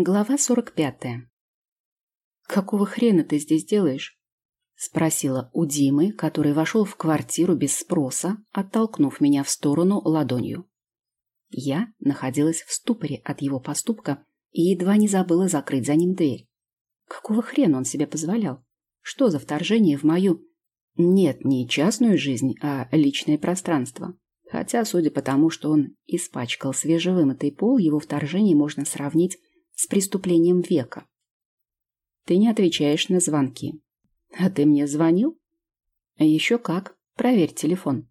Глава сорок пятая. «Какого хрена ты здесь делаешь?» — спросила у Димы, который вошел в квартиру без спроса, оттолкнув меня в сторону ладонью. Я находилась в ступоре от его поступка и едва не забыла закрыть за ним дверь. Какого хрена он себе позволял? Что за вторжение в мою... Нет, не частную жизнь, а личное пространство. Хотя, судя по тому, что он испачкал свежевымытый пол, его вторжение можно сравнить с преступлением века. Ты не отвечаешь на звонки. А ты мне звонил? Еще как. Проверь телефон.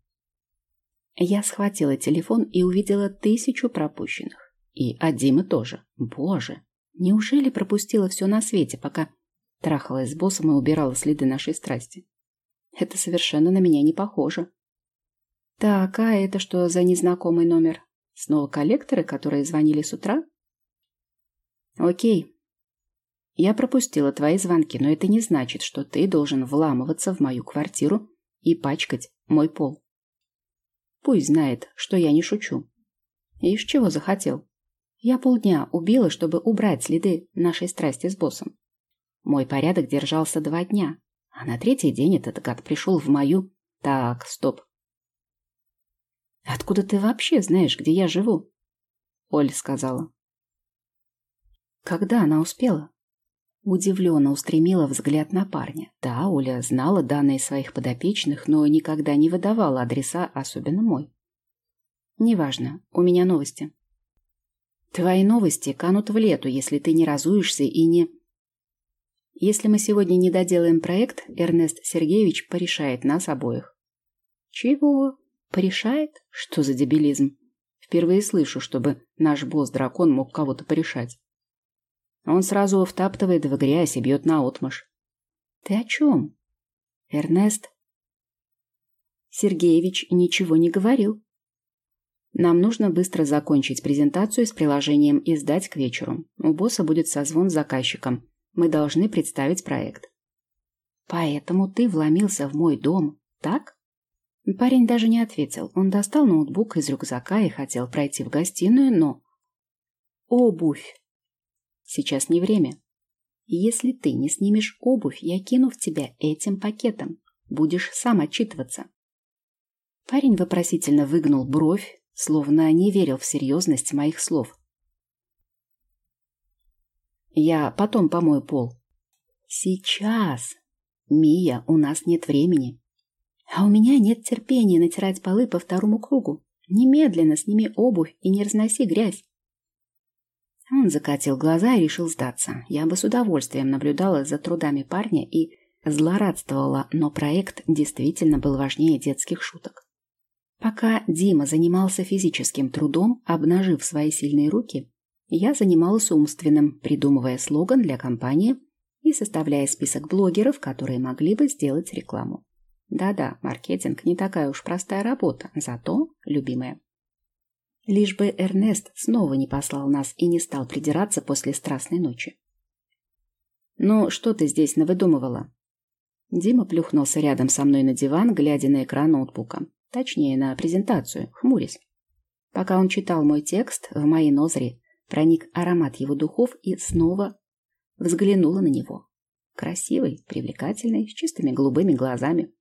Я схватила телефон и увидела тысячу пропущенных. И от Димы тоже. Боже, неужели пропустила все на свете, пока трахалась с боссом и убирала следы нашей страсти? Это совершенно на меня не похоже. Так, а это что за незнакомый номер? Снова коллекторы, которые звонили с утра? Окей. Я пропустила твои звонки, но это не значит, что ты должен вламываться в мою квартиру и пачкать мой пол. Пусть знает, что я не шучу. Ишь, чего захотел. Я полдня убила, чтобы убрать следы нашей страсти с боссом. Мой порядок держался два дня, а на третий день этот гад пришел в мою... Так, стоп. Откуда ты вообще знаешь, где я живу? Оля сказала. Когда она успела? Удивленно устремила взгляд на парня. Да, Оля знала данные своих подопечных, но никогда не выдавала адреса, особенно мой. Неважно, у меня новости. Твои новости канут в лету, если ты не разуешься и не... Если мы сегодня не доделаем проект, Эрнест Сергеевич порешает нас обоих. Чего? Порешает? Что за дебилизм? Впервые слышу, чтобы наш босс-дракон мог кого-то порешать. Он сразу втаптывает в грязь и бьет наотмашь. Ты о чем? Эрнест? Сергеевич ничего не говорил. Нам нужно быстро закончить презентацию с приложением и сдать к вечеру. У босса будет созвон с заказчиком. Мы должны представить проект. Поэтому ты вломился в мой дом, так? Парень даже не ответил. Он достал ноутбук из рюкзака и хотел пройти в гостиную, но... Обувь. Сейчас не время. Если ты не снимешь обувь, я кину в тебя этим пакетом. Будешь сам отчитываться. Парень вопросительно выгнул бровь, словно не верил в серьезность моих слов. Я потом помою пол. Сейчас. Мия, у нас нет времени. А у меня нет терпения натирать полы по второму кругу. Немедленно сними обувь и не разноси грязь. Он закатил глаза и решил сдаться. Я бы с удовольствием наблюдала за трудами парня и злорадствовала, но проект действительно был важнее детских шуток. Пока Дима занимался физическим трудом, обнажив свои сильные руки, я занималась умственным, придумывая слоган для компании и составляя список блогеров, которые могли бы сделать рекламу. Да-да, маркетинг не такая уж простая работа, зато любимая. Лишь бы Эрнест снова не послал нас и не стал придираться после страстной ночи. «Ну, что ты здесь навыдумывала?» Дима плюхнулся рядом со мной на диван, глядя на экран ноутбука. Точнее, на презентацию, хмурясь. Пока он читал мой текст, в мои ноздри проник аромат его духов и снова взглянула на него. Красивый, привлекательный, с чистыми голубыми глазами.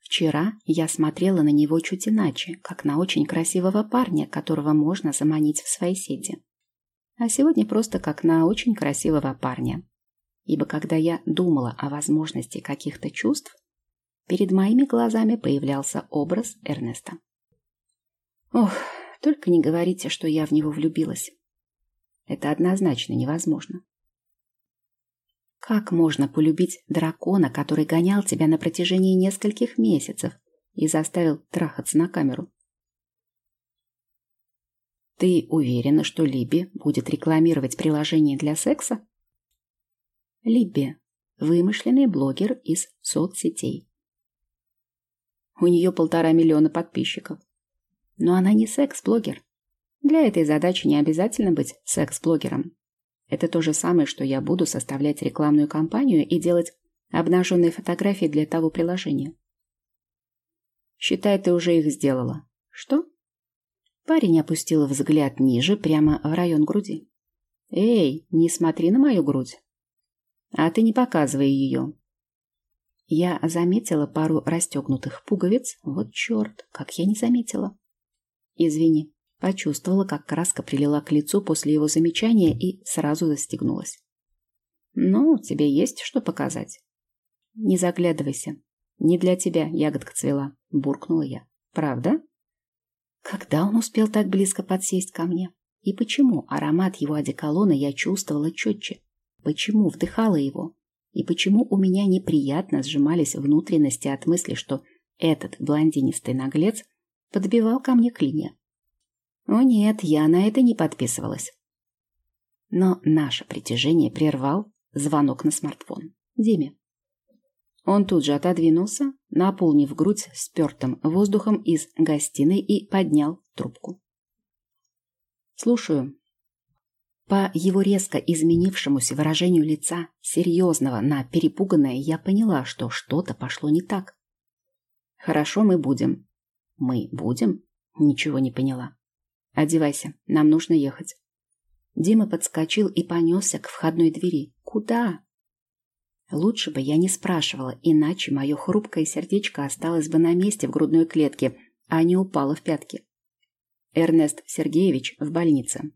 Вчера я смотрела на него чуть иначе, как на очень красивого парня, которого можно заманить в свои сети. А сегодня просто как на очень красивого парня. Ибо когда я думала о возможности каких-то чувств, перед моими глазами появлялся образ Эрнеста. Ох, только не говорите, что я в него влюбилась. Это однозначно невозможно. Как можно полюбить дракона, который гонял тебя на протяжении нескольких месяцев и заставил трахаться на камеру? Ты уверена, что Либи будет рекламировать приложение для секса? Либи – вымышленный блогер из соцсетей. У нее полтора миллиона подписчиков. Но она не секс-блогер. Для этой задачи не обязательно быть секс-блогером. Это то же самое, что я буду составлять рекламную кампанию и делать обнаженные фотографии для того приложения. Считай, ты уже их сделала. Что? Парень опустил взгляд ниже, прямо в район груди. Эй, не смотри на мою грудь. А ты не показывай ее. Я заметила пару расстегнутых пуговиц. Вот черт, как я не заметила. Извини. Почувствовала, как краска прилила к лицу после его замечания и сразу застегнулась. Ну, тебе есть что показать. Не заглядывайся. Не для тебя ягодка цвела, буркнула я. Правда? Когда он успел так близко подсесть ко мне? И почему аромат его одеколона я чувствовала четче? Почему вдыхала его? И почему у меня неприятно сжимались внутренности от мысли, что этот блондинистый наглец подбивал ко мне клинья? О нет, я на это не подписывалась. Но наше притяжение прервал звонок на смартфон. Диме. Он тут же отодвинулся, наполнив грудь спертым воздухом из гостиной и поднял трубку. «Слушаю». По его резко изменившемуся выражению лица, серьезного на перепуганное, я поняла, что что-то пошло не так. «Хорошо, мы будем». «Мы будем?» Ничего не поняла. «Одевайся, нам нужно ехать». Дима подскочил и понесся к входной двери. «Куда?» Лучше бы я не спрашивала, иначе мое хрупкое сердечко осталось бы на месте в грудной клетке, а не упало в пятки. Эрнест Сергеевич в больнице.